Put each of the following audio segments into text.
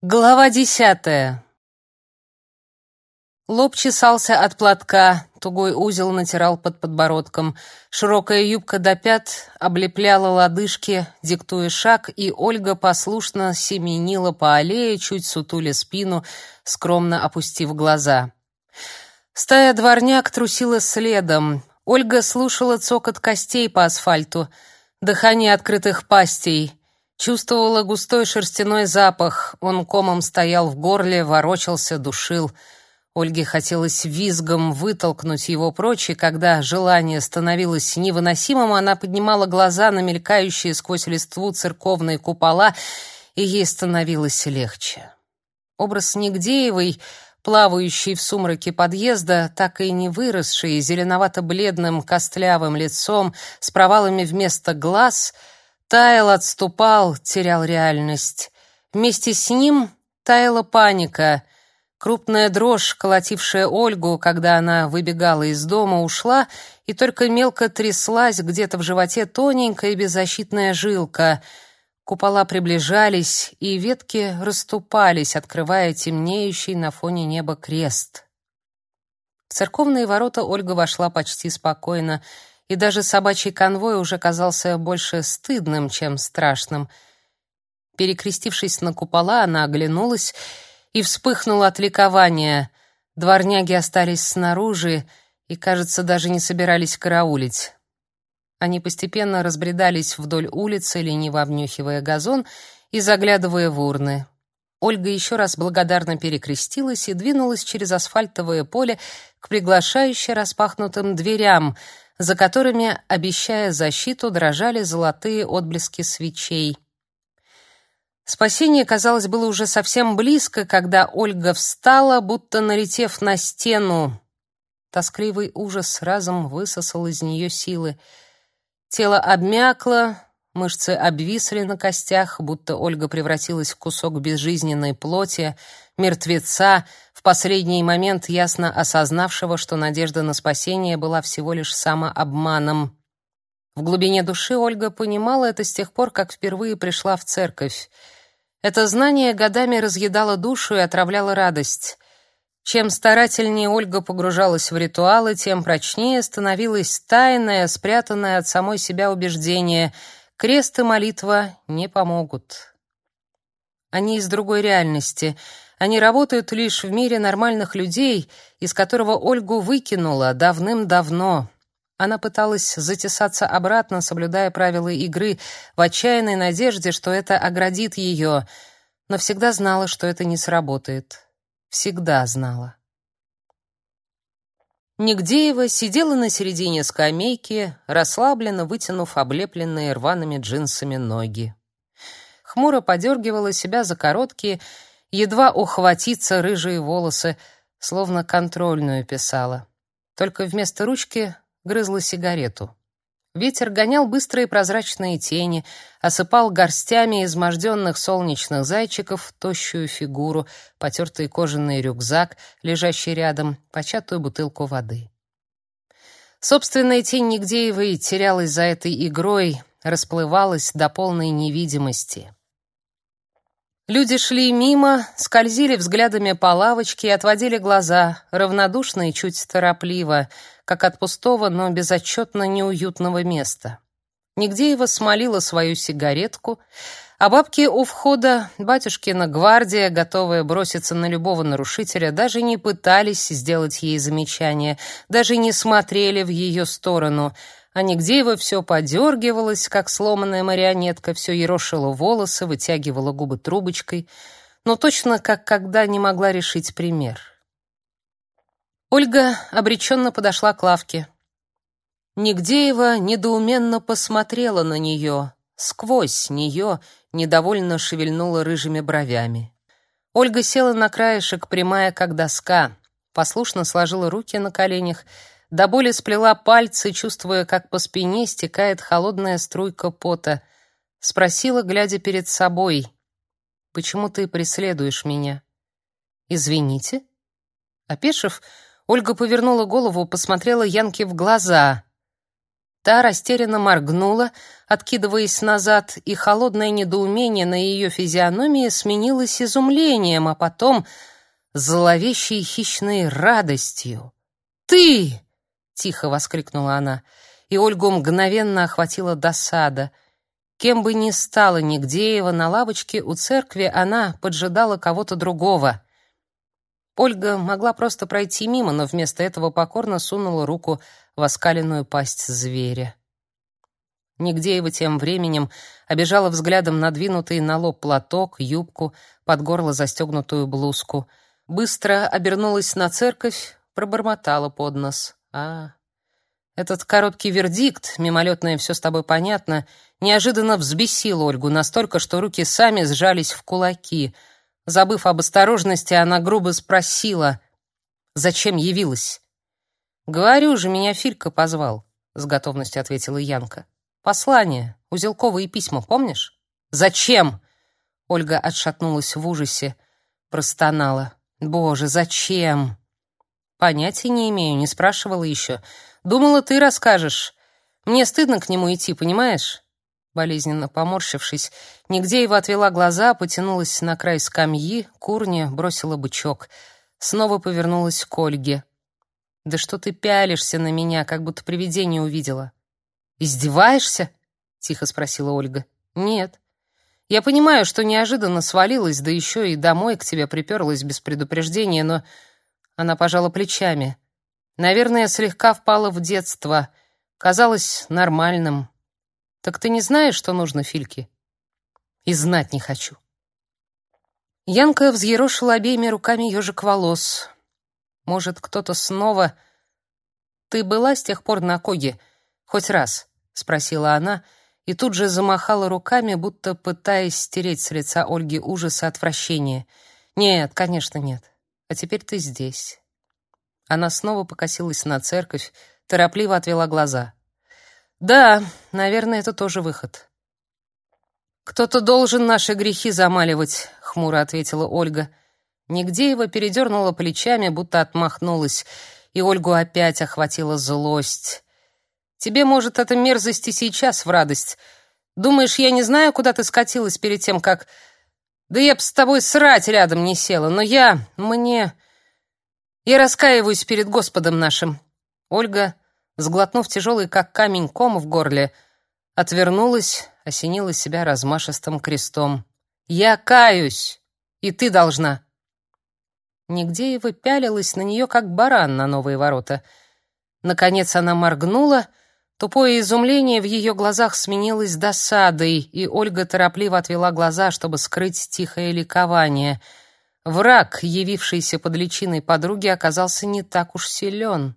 Глава десятая. Лоб чесался от платка, тугой узел натирал под подбородком, широкая юбка до пят облепляла лодыжки, диктуя шаг, и Ольга послушно семенила по аллее, чуть сутуля спину, скромно опустив глаза. Стая дворняк трусила следом. Ольга слушала цокот костей по асфальту, дыхание открытых пастей — Чувствовала густой шерстяной запах. Он комом стоял в горле, ворочался, душил. Ольге хотелось визгом вытолкнуть его прочь, и когда желание становилось невыносимым, она поднимала глаза на мелькающие сквозь листву церковные купола, и ей становилось легче. Образ Нигдеевой, плавающий в сумраке подъезда, так и не выросший, зеленовато-бледным костлявым лицом, с провалами вместо глаз — Таял, отступал, терял реальность. Вместе с ним таяла паника. Крупная дрожь, колотившая Ольгу, когда она выбегала из дома, ушла, и только мелко тряслась где-то в животе тоненькая беззащитная жилка. Купола приближались, и ветки расступались, открывая темнеющий на фоне неба крест. В церковные ворота Ольга вошла почти спокойно, и даже собачий конвой уже казался больше стыдным, чем страшным. Перекрестившись на купола, она оглянулась и вспыхнула от ликования. Дворняги остались снаружи и, кажется, даже не собирались караулить. Они постепенно разбредались вдоль улицы, лениво обнюхивая газон и заглядывая в урны. Ольга еще раз благодарно перекрестилась и двинулась через асфальтовое поле к приглашающе распахнутым дверям — за которыми, обещая защиту, дрожали золотые отблески свечей. Спасение, казалось, было уже совсем близко, когда Ольга встала, будто налетев на стену. Тоскливый ужас разом высосал из нее силы. Тело обмякло, мышцы обвисли на костях, будто Ольга превратилась в кусок безжизненной плоти, мертвеца, в последний момент ясно осознавшего, что надежда на спасение была всего лишь самообманом. В глубине души Ольга понимала это с тех пор, как впервые пришла в церковь. Это знание годами разъедало душу и отравляло радость. Чем старательнее Ольга погружалась в ритуалы, тем прочнее становилось тайное, спрятанное от самой себя убеждение — крест и молитва не помогут. Они из другой реальности — они работают лишь в мире нормальных людей, из которого Ольгу выкинуло давным-давно. Она пыталась затесаться обратно, соблюдая правила игры, в отчаянной надежде, что это оградит ее, но всегда знала, что это не сработает. Всегда знала. Нигдеева сидела на середине скамейки, расслабленно вытянув облепленные рваными джинсами ноги. Хмуро подергивала себя за короткие, едва ухватиться рыжие волосы, словно контрольную писала. Только вместо ручки грызла сигарету. Ветер гонял быстрые прозрачные тени, осыпал горстями изможденных солнечных зайчиков тощую фигуру, потертый кожаный рюкзак, лежащий рядом, початую бутылку воды. Собственная тень Нигдеевой терялась за этой игрой, расплывалась до полной невидимости. Люди шли мимо, скользили взглядами по лавочке и отводили глаза, равнодушно и чуть торопливо, как от пустого, но безотчетно неуютного места. Нигдеева смолила свою сигаретку, а бабки у входа, батюшкина гвардия, готовая броситься на любого нарушителя, даже не пытались сделать ей замечание, даже не смотрели в ее сторону — а Нигдеева все подергивалась, как сломанная марионетка, все ерошила волосы, вытягивала губы трубочкой, но точно как когда не могла решить пример. Ольга обреченно подошла к лавке. Нигдеева недоуменно посмотрела на нее, сквозь нее недовольно шевельнула рыжими бровями. Ольга села на краешек, прямая как доска, послушно сложила руки на коленях, до боли сплела пальцы, чувствуя, как по спине стекает холодная струйка пота. Спросила, глядя перед собой: "Почему ты преследуешь меня?" "Извините?" Опешив, Ольга повернула голову, посмотрела Янке в глаза. Та растерянно моргнула, откидываясь назад, и холодное недоумение на ее физиономии сменилось изумлением, а потом зловещей хищной радостью. «Ты!» — тихо воскликнула она, и Ольгу мгновенно охватила досада. Кем бы ни стала Нигдеева, на лавочке у церкви она поджидала кого-то другого. Ольга могла просто пройти мимо, но вместо этого покорно сунула руку в оскаленную пасть зверя. Нигдеева тем временем обежала взглядом надвинутый на лоб платок, юбку, под горло застегнутую блузку. Быстро обернулась на церковь, пробормотала под нос. «А, этот короткий вердикт, мимолетное все с тобой понятно, неожиданно взбесил Ольгу настолько, что руки сами сжались в кулаки. Забыв об осторожности, она грубо спросила, зачем явилась. «Говорю же, меня Филька позвал», — с готовностью ответила Янка. «Послание, узелковые письма, помнишь?» «Зачем?» Ольга отшатнулась в ужасе, простонала. «Боже, зачем?» «Понятия не имею, не спрашивала еще. Думала, ты расскажешь. Мне стыдно к нему идти, понимаешь?» Болезненно поморщившись, нигде его отвела глаза, потянулась на край скамьи, курня бросила бычок. Снова повернулась к Ольге. Да что ты пялишься на меня, как будто привидение увидела? Издеваешься? тихо спросила Ольга. Нет. Я понимаю, что неожиданно свалилась, да еще и домой к тебе приперлась без предупреждения, но она пожала плечами. Наверное, слегка впала в детство, казалось нормальным. Так ты не знаешь, что нужно Фильке? И знать не хочу. Янка взъерошила обеими руками ежик волос. Может, кто-то снова... Ты была с тех пор на Коге? Хоть раз? Спросила она и тут же замахала руками, будто пытаясь стереть с лица Ольги ужас и отвращение. Нет, конечно, нет. А теперь ты здесь. Она снова покосилась на церковь, торопливо отвела глаза. Да, наверное, это тоже выход. Кто-то должен наши грехи замаливать, хмуро ответила Ольга. Нигдеева передернула плечами, будто отмахнулась, и Ольгу опять охватила злость. «Тебе, может, эта мерзость и сейчас в радость. Думаешь, я не знаю, куда ты скатилась перед тем, как... Да я б с тобой срать рядом не села, но я... мне... Я раскаиваюсь перед Господом нашим». Ольга, сглотнув тяжелый, как камень, ком в горле, отвернулась, осенила себя размашистым крестом. «Я каюсь, и ты должна». Нигдеева пялилась на нее, как баран на новые ворота. Наконец она моргнула, тупое изумление в ее глазах сменилось досадой, и Ольга торопливо отвела глаза, чтобы скрыть тихое ликование. Враг, явившийся под личиной подруги, оказался не так уж силен.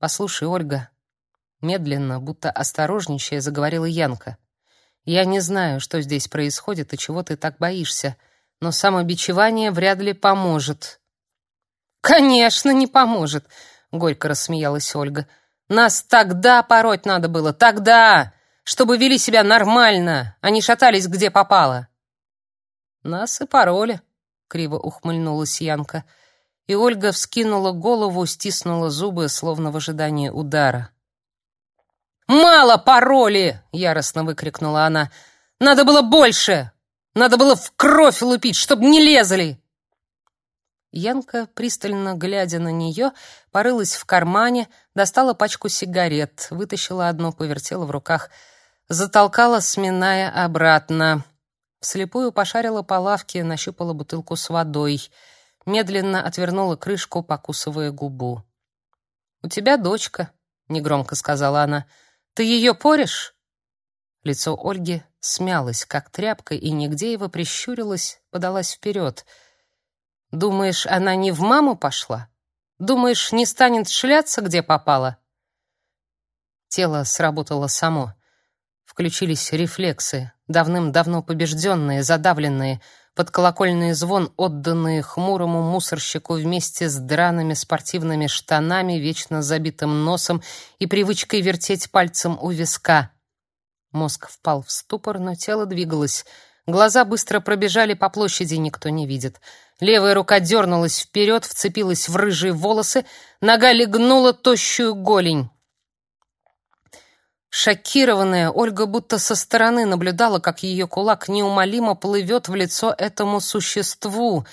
«Послушай, Ольга», — медленно, будто осторожничая, заговорила Янка, — «я не знаю, что здесь происходит и чего ты так боишься» но самобичевание вряд ли поможет. Конечно, не поможет, горько рассмеялась Ольга. Нас тогда пороть надо было, тогда, чтобы вели себя нормально, а не шатались где попало. Нас и пороли, криво ухмыльнулась Янка, и Ольга вскинула голову, стиснула зубы, словно в ожидании удара. «Мало пароли!» — яростно выкрикнула она. «Надо было больше! Надо было в кровь лупить, чтобы не лезли!» Янка, пристально глядя на нее, порылась в кармане, достала пачку сигарет, вытащила одну, повертела в руках, затолкала, сминая обратно. Вслепую пошарила по лавке, нащупала бутылку с водой, медленно отвернула крышку, покусывая губу. «У тебя дочка», — негромко сказала она. «Ты ее порешь?» Лицо Ольги смялось, как тряпка, и Нигдеева прищурилась, подалась вперед. «Думаешь, она не в маму пошла? Думаешь, не станет шляться, где попала?» Тело сработало само. Включились рефлексы, давным-давно побежденные, задавленные, под колокольный звон, отданные хмурому мусорщику вместе с драными спортивными штанами, вечно забитым носом и привычкой вертеть пальцем у виска. Мозг впал в ступор, но тело двигалось. Глаза быстро пробежали по площади, никто не видит. Левая рука дернулась вперед, вцепилась в рыжие волосы, нога легнула тощую голень. Шокированная, Ольга будто со стороны наблюдала, как ее кулак неумолимо плывет в лицо этому существу,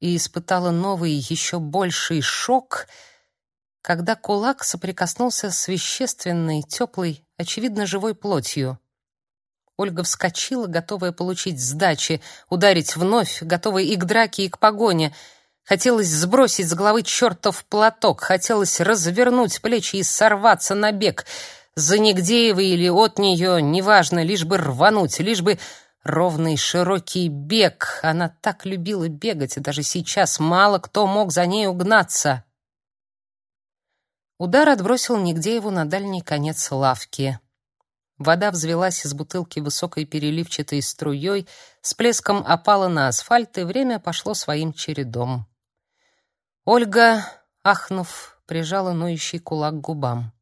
и испытала новый, еще больший шок, когда кулак соприкоснулся с вещественной, теплой, очевидно, живой плотью. Ольга вскочила, готовая получить сдачи, ударить вновь, готовая и к драке, и к погоне. Хотелось сбросить с головы чертов платок, хотелось развернуть плечи и сорваться на бег. За Нигдеевой или от нее, неважно, лишь бы рвануть, лишь бы ровный широкий бег. Она так любила бегать, и даже сейчас мало кто мог за ней угнаться. Удар отбросил Нигдееву на дальний конец лавки. Вода взвелась из бутылки высокой переливчатой струей, с плеском опала на асфальт, и время пошло своим чередом. Ольга, ахнув, прижала ноющий кулак к губам.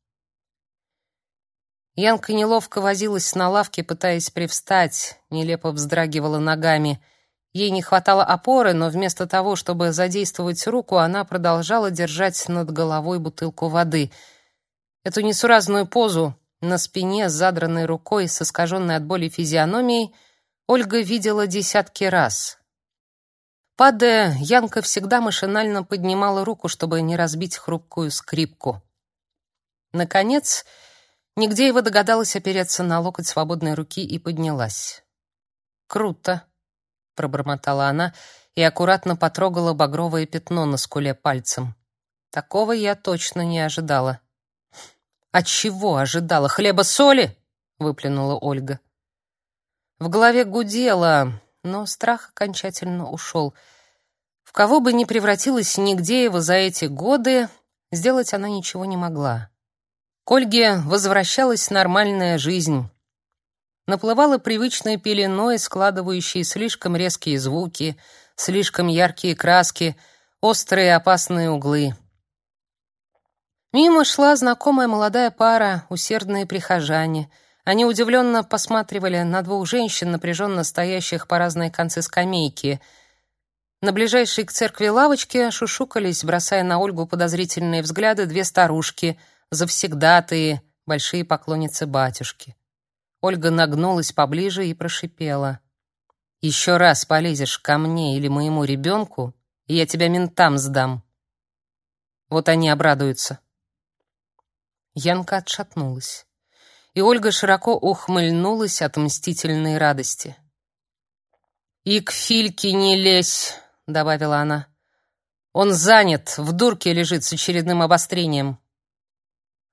Янка неловко возилась на лавке, пытаясь привстать, нелепо вздрагивала ногами. Ей не хватало опоры, но вместо того, чтобы задействовать руку, она продолжала держать над головой бутылку воды. Эту несуразную позу на спине задранной рукой, с искаженной от боли физиономией, Ольга видела десятки раз. Падая, Янка всегда машинально поднимала руку, чтобы не разбить хрупкую скрипку. Наконец, Нигдеева догадалась опереться на локоть свободной руки и поднялась. «Круто!» — пробормотала она и аккуратно потрогала багровое пятно на скуле пальцем. «Такого я точно не ожидала». От чего ожидала? Хлеба-соли? выплюнула Ольга. В голове гудело, но страх окончательно ушел. В кого бы ни превратилась Нигдеева за эти годы, сделать она ничего не могла. К Ольге возвращалась нормальная жизнь. Наплывала привычной пеленой, складывающей слишком резкие звуки, слишком яркие краски, острые опасные углы. Мимо шла знакомая молодая пара, усердные прихожане. Они удивленно посматривали на двух женщин, напряженно стоящих по разные концы скамейки. На ближайшей к церкви лавочке шушукались, бросая на Ольгу подозрительные взгляды, две старушки, завсегдатые, большие поклонницы батюшки. Ольга нагнулась поближе и прошипела. «Еще раз полезешь ко мне или моему ребенку, и я тебя ментам сдам». Вот они обрадуются. Янка отшатнулась. И Ольга широко ухмыльнулась от мстительной радости. «И к Фильке не лезь», — добавила она. «Он занят, в дурке лежит с очередным обострением».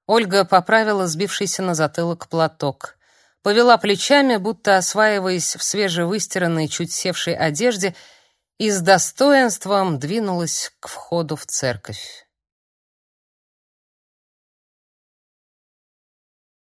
Ольга поправила сбившийся на затылок платок. Повела плечами, будто осваиваясь в свежевыстиранной, чуть севшей одежде, и с достоинством двинулась к входу в церковь.